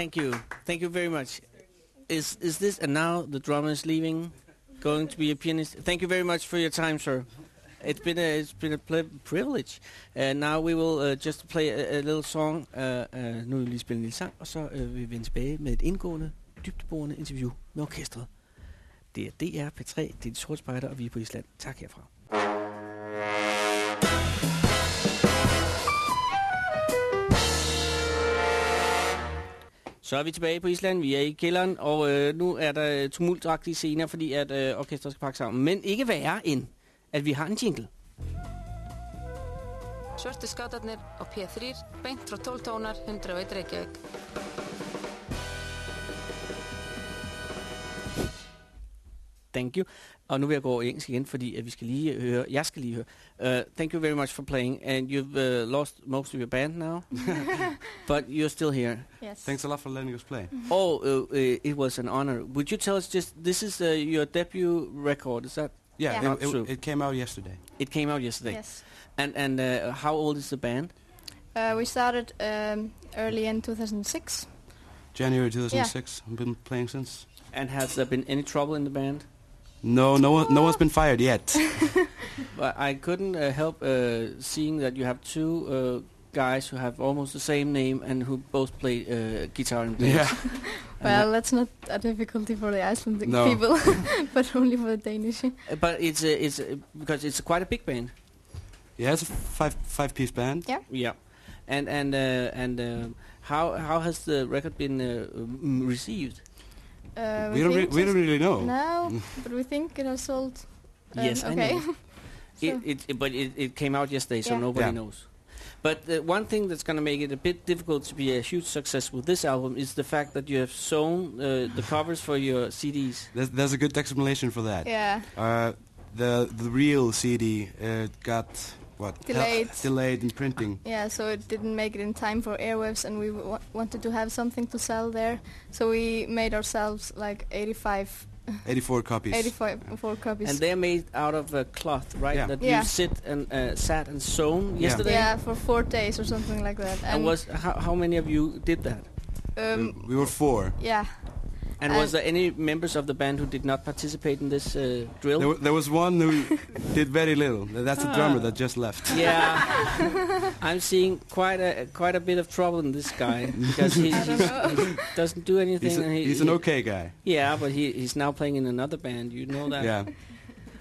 Thank you. Thank you very much. Is is this and now the drummer is leaving, going to be a pianist? Thank you very much for your time, sir. It's been a it's been a privilege. And now we will uh, just play a, a little song. Uh, uh, nu vil vi spille en lille sang, og så uh, vil vi vende tilbage med et indgående dybdeborende interview med orkestret. Det er DR P3, det er de sorte spejder, og vi er på Island. Tak herfra. Så er vi tilbage på Island, vi er i kælderen, og øh, nu er der tumultagtige scener, fordi at øh, orkestret skal pakke sammen. Men ikke værre end, at vi har en jingle. Svörtu skátarnir á P3 beint frá 12 tónar 101 Reykjavík. Thank you. Og nu vil jeg gå over i engelsk igen, fordi at vi skal lige høre, jeg skal lige høre. Uh, thank you very much for playing, and you've uh, lost most of your band now, but you're still here. Yes. Thanks a lot for letting us play. Oh, uh, uh, it was an honor. Would you tell us just, this is uh, your debut record, is that? Yeah, Yeah. Not it, true. it, it came out yesterday. It came out yesterday. Yes. And, and uh, how old is the band? Uh, we started um, early in 2006. January 2006. I've been playing since. And has there been any trouble in the band? No, no one, no one's been fired yet. But I couldn't uh, help uh, seeing that you have two uh, guys who have almost the same name and who both play uh, guitar and bass. yeah. And Well, that's not a difficulty for the Icelandic No. people, but only for the Danish. Uh, But it's uh, it's uh, because it's quite a big band. Yeah, it's a five five piece band. Yeah. Yeah, and and uh, and uh, how how has the record been uh, mm, received? Uh, We don't re- we don't really know. No, but we think it has sold. um, Yes, I know. So- It, it, it- but it, it came out yesterday, so Yeah. nobody Yeah. knows. But uh, one thing that's going to make it a bit difficult to be a huge success with this album is the fact that you have sewn uh, the covers for your CDs. There's, there's a good explanation for that. yeah. Uh, the the real CD uh, got what hel- Delayed. delayed in printing. Yeah, so it didn't make it in time for airwaves, and we w- wanted to have something to sell there. So we made ourselves like 85, 84 copies. 85 four copies. And they're made out of uh, cloth, right? Yeah. That Yeah. you sit and uh, sat and sewn Yeah. yesterday. yeah, for four days or something like that. And was how, how many of you did that? um, we were four. yeah, And was there any members of the band who did not participate in this uh, drill? There, there was one who did very little. That's the drummer that just left. yeah, I'm seeing quite a quite a bit of trouble in this guy because he, I don't he's- know. he doesn't do anything. He's, a- and he, he's an he- okay guy. Yeah, but he he's now playing in another band. You know that. Yeah,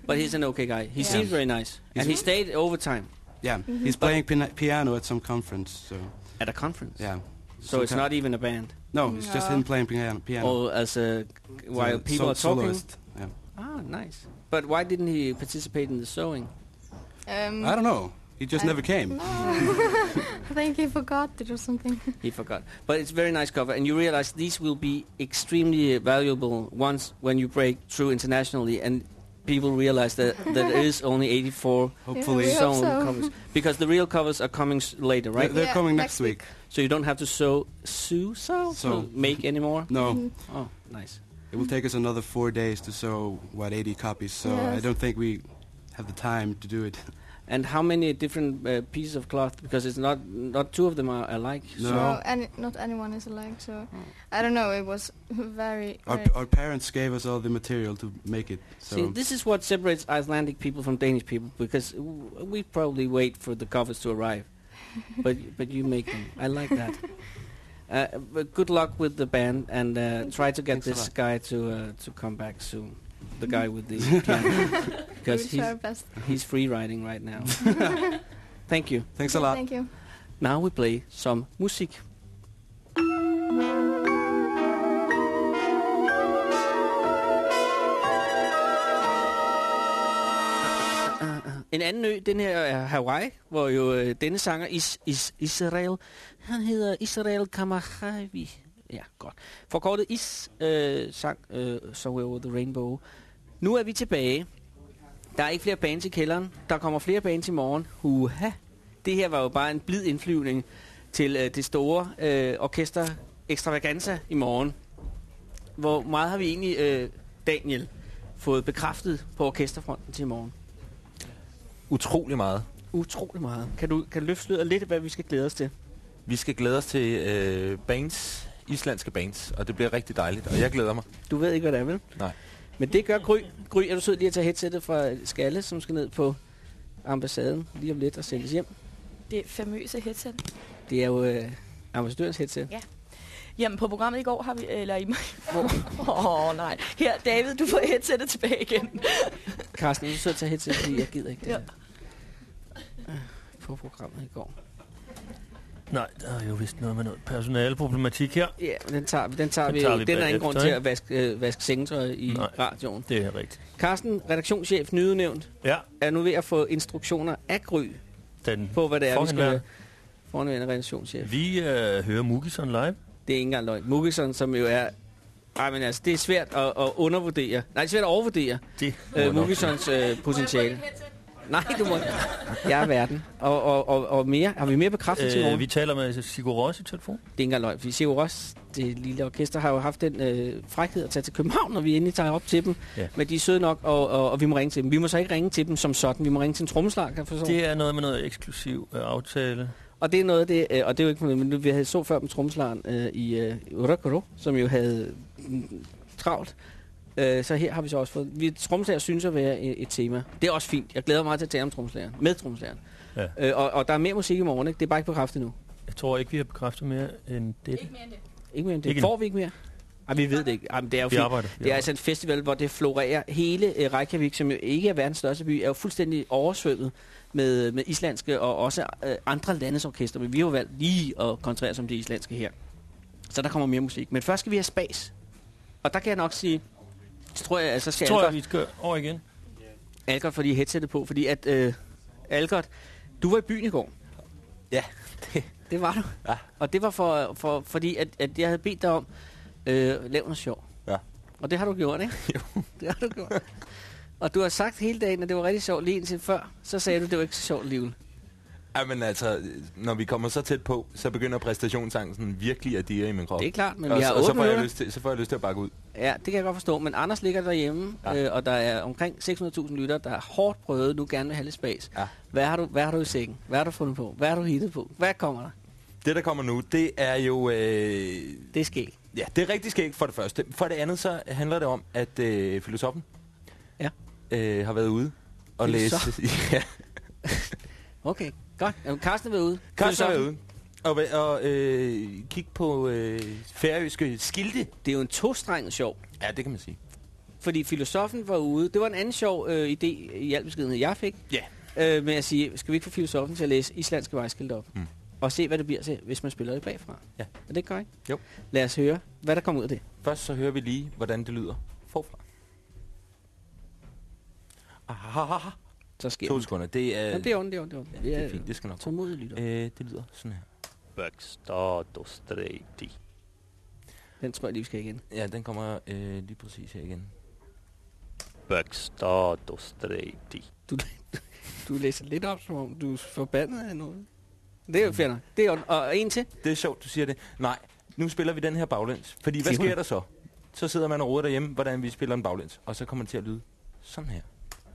But he's an okay guy. He Yeah. seems very nice, and he He's- stayed overtime yeah. Mhm. He's playing pina- piano at some conference. So at a conference. yeah. So it's not even a band. No, it's just him playing piano. piano. Or as a while So- people so- are talking. soloist, Yeah. Ah, nice. But why didn't he participate in the sewing? um, I don't know. He just I- never came. No. I think he forgot it or something. He forgot. But it's a very nice cover, and you realize these will be extremely valuable once when you break through internationally, and people realize that, that there is only 84 Hopefully, we hope sewn so. covers. Because the real covers are coming s- later, right? They're, they're Yeah, coming next next week. So you don't have to sew, sew, sew, Sew. make anymore? No. Oh, nice. it will take us another four days to sew what 80 copies. So I don't think we have the time to do it. And how many different uh, pieces of cloth? Because it's not not two of them are alike. No. So any, not anyone is alike. So I don't know. It was very. Our, very our parents gave us all the material to make it. So See, this is what separates Icelandic people from Danish people because w- we probably wait for the covers to arrive, but but you make them. I like that. Uh, but good luck with the band and uh, try to get Thanks this guy to uh, to come back soon. The guy with the piano because we'll try our he's best. he's free riding right now. Thank you. thanks a lot. Thank you. Now we play some musik. En anden ø, den her er Hawaii, hvor jo øh, denne sanger Is, Is, Israel, han hedder Israel Kamahavi. Ja, godt. Forkortet Is øh, sang øh, Somewhere Over the Rainbow. Nu er vi tilbage. Der er ikke flere bands i kælderen. Der kommer flere bands i morgen. Huha. Det her var jo bare en blid indflyvning til øh, det store øh, orkester Extravaganza i morgen. Hvor meget har vi egentlig, øh, Daniel, fået bekræftet på orkesterfronten til i morgen? Utrolig meget. Utrolig meget. Kan du, kan du løfte sløret lidt, hvad vi skal glæde os til? Vi skal glæde os til øh, bands, islandske bands, og det bliver rigtig dejligt, og jeg glæder mig. Du ved ikke, hvad det er, vel? Nej. Men det gør Gry. Gry, er du sød lige at tage headsettet fra Skalle, som skal ned på ambassaden lige om lidt og sendes hjem? Det famøse headset. Det er jo øh, ambassadørens headset. Ja. Jamen, på programmet i går har vi... Eller i... Åh, oh, nej. Her, David, du får headsetet tilbage igen. Carsten, du sidder og tager headset, fordi jeg gider ikke det Ja. på programmet i går. Nej, der er jo vist noget med noget personaleproblematik her. Ja, men den tager vi. Den, tager Den vi, tager vi den er ingen grund til at vaske, øh, vaske sengetøj i Nej. radioen. Det er rigtigt. Carsten, redaktionschef, nyudnævnt, Ja, er nu ved at få instruktioner af Gry den på, hvad det er, vi skal fornværende redaktionschef. Vi øh, hører Mugison live. Det er ikke engang løgn. Mugison, som jo er... Ej, men altså, det er svært at, at undervurdere. Nej, det er svært at overvurdere Det øh, Mugisons øh, potentiale. Nej, du må Jeg er verden. Og, og, og, og mere. Har vi mere bekræftet til Øh, morgen? vi taler med Sigur Ros i telefon. Det er ikke engang løgn, fordi Sigur Ros, det lille orkester, har jo haft den øh, frækhed at tage til København, når vi endelig tager op til dem. Ja. Men de er søde nok, og, og, og vi må ringe til dem. Vi må så ikke ringe til dem som sådan. Vi må ringe til en trommeslager, kan forstå. Det er noget med noget eksklusiv øh, aftale. Og det er noget af det, øh, og det er jo ikke noget, men vi havde så før med trommeslageren øh, i øh, Urakuro, som jo havde mm, travlt. Øh, så her har vi så også fået... Vi trommeslager synes at være et, et tema. Det er også fint. Jeg glæder mig meget til at tale om trommeslageren. Med trommeslageren. Ja. Øh, og, og der er mere musik i morgen, ikke? Det er bare ikke bekræftet nu. Jeg tror ikke, vi har bekræftet mere end det. Ikke mere end det. Ikke mere end det. Ikke Får vi ikke mere? Ej, vi ved det ikke. Ej, men det er jo Vi fint. arbejder. Vi Det er altså en festival, hvor det florerer. Hele øh, Reykjavik, som jo ikke er verdens største by, er jo fuldstændig oversvømmet med, med islandske og også øh, andre landes orkester. Men vi har jo valgt lige at koncentrere os om det islandske her. Så der kommer mere musik. Men først skal vi have spas. Og der kan jeg nok sige, så tror jeg, altså Så skal tror jeg, vi skal over igen. Algot fordi headsetet på, fordi at, øh, Algot, du var i byen i går. Ja, det, Det var du. Ja. Og det var for, for, fordi, at, at jeg havde bedt dig om, øh, lav noget sjov. Ja. Og det har du gjort, ikke? Jo. Det har du gjort. Og du har sagt hele dagen, at det var rigtig sjovt lige indtil før. Så sagde du, at det var ikke så sjovt alligevel. Ja, men altså, når vi kommer så tæt på, så begynder præstationsangsten virkelig at dire i min krop. Det er klart, men og, vi har og så får, jeg lyst til, så får jeg lyst til at bakke ud. Ja, det kan jeg godt forstå. Men Anders ligger derhjemme, Ja. øh, og der er omkring 600.000 lytter, der er hårdt prøvet, nu gerne vil have lidt spas. Ja. Hvad, har du, hvad har du i sækken? Hvad har du fundet på? Hvad har du hittet på? Hvad kommer der? Det, der kommer nu, det er jo... Øh, Det er skægt. Ja, det er rigtig skægt for det første. For det andet, så handler det om, at øh, filosofen Ja. øh, har været ude og læse... Ja, Okay, godt. Jamen, Carsten er været ude. Carsten har været ude. Og, og øh, kigge på øh, færøske skilte. Det er jo en tostrenget sjov. Ja, det kan man sige. Fordi filosofen var ude. Det var en anden sjov øh, idé i al beskedenhed, jeg fik. Ja. Øh, med at sige, skal vi ikke få filosofen til at læse islandske vejskilte op? Mm. Og se, hvad det bliver til, hvis man spiller det bagfra. Ja. Er det korrekt? Jo. Lad os høre, hvad der kommer ud af det. Først så hører vi lige, hvordan det lyder forfra. Ahaha. Så sker To det. sekunder. Det er, Ja, det er ondt, det er ondt, det er ondt. ja, det er fint. Det skal nok gå. Tålmodigt lytter. Øh, det lyder sådan her. Backstart Streiti. Den tror jeg lige, vi skal igen. Ja, den kommer øh, lige præcis her igen. Backstart Streiti. Du, du læser lidt op, som om du er forbandet af noget. Det er nok. Det er. Og en til. Det er sjovt, du siger det. Nej, nu spiller vi den her baglæns. Fordi hvad sker der så? Så sidder man og roder derhjemme, hvordan vi spiller en baglæns. Og så kommer det til at lyde sådan her.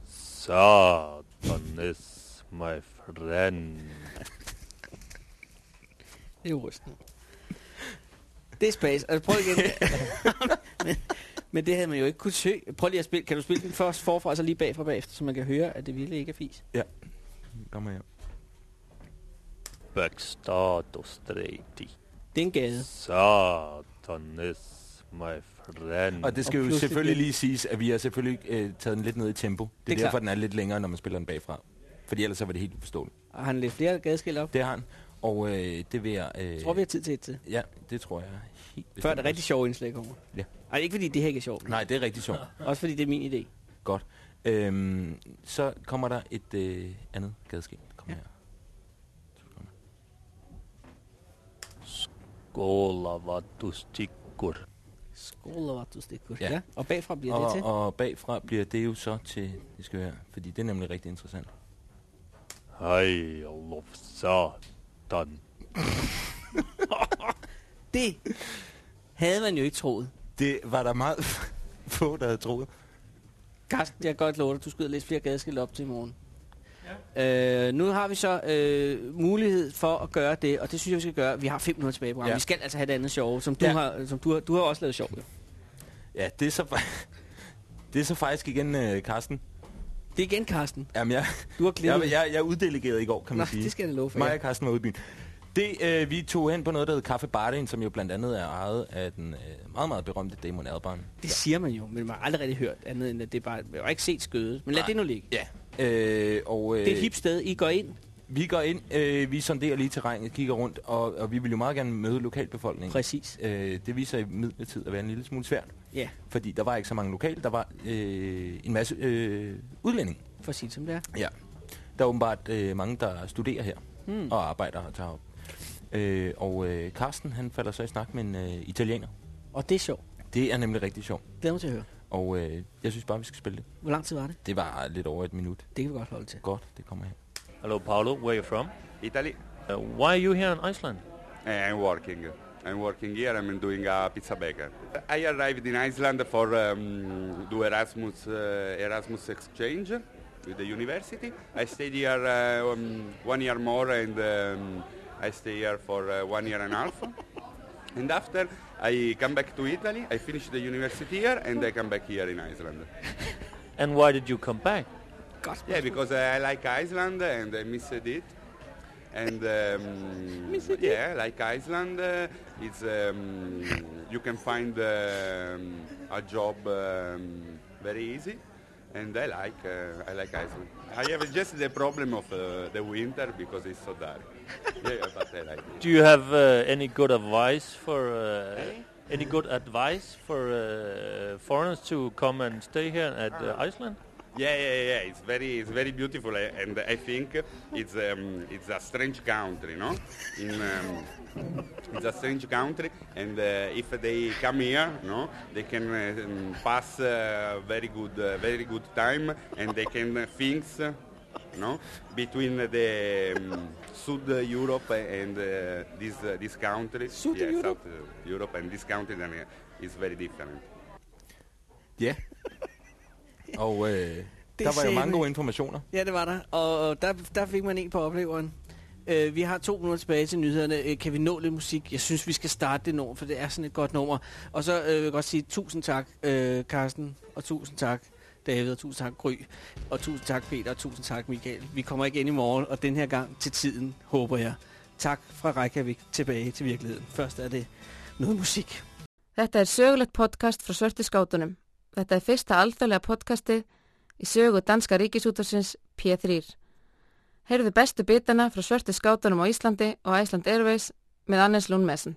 Satanes, my friend. Det er rystende. Det er spas. Altså, prøv igen. men, men det havde man jo ikke kunne søge. Prøv lige at spille. Kan du spille den først forfra, og så lige bagfra bagefter, så man kan høre, at det virkelig ikke er fis? Kommer her. Backstart Streiti. Det er en gade. Satanes, my friend. Og det skal Og jo selvfølgelig lige siges, at vi har selvfølgelig øh, taget den lidt ned i tempo. Det er, Det er derfor, klart. den er lidt længere, når man spiller den bagfra. Fordi ellers så var det helt uforståeligt. Og han lidt flere gadeskilt op. Det har han. Og øh, det vil jeg... Øh, Jeg tror, vi har tid til et til. Ja, det tror jeg helt Før det rigtig sjove indslag kommer. Ja. Ej, ikke fordi det her ikke er sjovt. Nej, det er rigtig sjovt. Også fordi det er min idé. Godt. Øhm, så kommer der et øh, andet gadeskilt. Kom Ja. her. To sekunder. Skåla vattustikkur. Skål og du stikker. Ja. Ja. Og bagfra bliver det Og, til. og bagfra bliver det jo så til... Det skal vi høre, fordi det er nemlig rigtig interessant. Hej, satan. Det havde man jo ikke troet. Det var der meget få, der havde troet. Carsten, jeg kan godt love dig, du skal ud og læse flere gadeskilt op til i morgen. Ja. Øh, nu har vi så øh, mulighed for at gøre det, og det synes jeg, vi skal gøre. Vi har fem minutter tilbage på programmet. Ja. Vi skal altså have det andet sjov, som du Ja. har, som du har, du har også lavet sjov. Jo. Ja, det er så, det er så faktisk igen, øh, Karsten. Det er igen, Carsten. Jamen, jeg, Du har jeg, klippet. jeg, jeg er uddelegerede i går, kan man Nej, sige. det skal jeg love for. Mig og Karsten var ude i byen. Det, øh, vi tog hen på noget, der hedder Café Bardin, som jo blandt andet er ejet af den øh, meget, meget berømte Damon Albarn. Det siger man jo, men man har aldrig rigtig hørt andet end, at det bare... Jeg har ikke set skødet, men lad Nej. det nu ligge. Ja. Øh, og, øh, Det er et hip sted. I går ind. Vi går ind, øh, vi sonderer lige terrænet, kigger rundt, og, og vi vil jo meget gerne møde lokalbefolkningen. Præcis. Øh, det viser i midlertid at være en lille smule svært, Ja, fordi der var ikke så mange lokale, der var øh, en masse øh, udlændinge. for at sige det som det er. Ja. Der er åbenbart øh, mange, der studerer her Hmm. og arbejder og tager op. Øh, og øh, Carsten, han falder så i snak med en øh, italiener. Og det er sjovt. Det er nemlig rigtig sjovt. Glæder mig til at høre. Og øh, jeg synes bare, vi skal spille det. Hvor lang tid var det? Det var lidt over et minut. Det kan vi godt holde til. Godt, det kommer her. Hello, Paolo. Where are you from? Italy. Uh, why are you here in Iceland? Uh, I'm working. I'm working here. I'm doing a pizza baker. I arrived in Iceland for um, do Erasmus uh, Erasmus exchange with the university. I stayed here uh, um, one year more, and um, I stay here for uh, one year and a half. And after I come back to Italy, I finish the university here, and I come back here in Iceland. And why did you come back? Yeah, because I like Iceland and I missed it. And um, yeah, I like Iceland. Uh, it's um, you can find um, a job um, very easy, and I like uh, I like Iceland. I have just the problem of uh, the winter because it's so dark. Yeah, but I like it. Do you have uh, any good advice for uh, any good advice for uh, foreigners to come and stay here at uh, Iceland? Yeah, yeah, yeah. It's very, it's very beautiful, uh, and I think it's um, it's a strange country, no? In um, it's a strange country, and uh, if they come here, no, they can uh, um, pass uh, very good, uh, very good time, and they can uh, things, uh, no, between the um, South Europe and uh, this uh, this country. South yeah, Europe? South uh, Europe and this country, then uh, is very different. Ja. og øh, der var jo mange man. gode informationer. Ja, det var der. Og der, der fik man en på opleveren. Uh, vi har to minutter tilbage til nyhederne. Uh, kan vi nå lidt musik? Jeg synes, vi skal starte det nummer, for det er sådan et godt nummer. Og så uh, vil jeg godt sige tusind tak, uh, Carsten, og tusind tak, David, og tusind tak, Gry, og tusind tak, Peter, og tusind tak, Michael. Vi kommer igen i morgen, og den her gang til tiden, håber jeg. Tak fra Reykjavik tilbage til virkeligheden. Først er det noget musik. Þetta er sögulegt podcast frá Svörtiskátunum. Þetta er fyrsta alþjóðlega podcasti í sögu danska ríkisútarsins P3. Heyrðu bestu bitana frá Svörtiskátunum á Íslandi og Æsland Airways með Annes Lundmessen.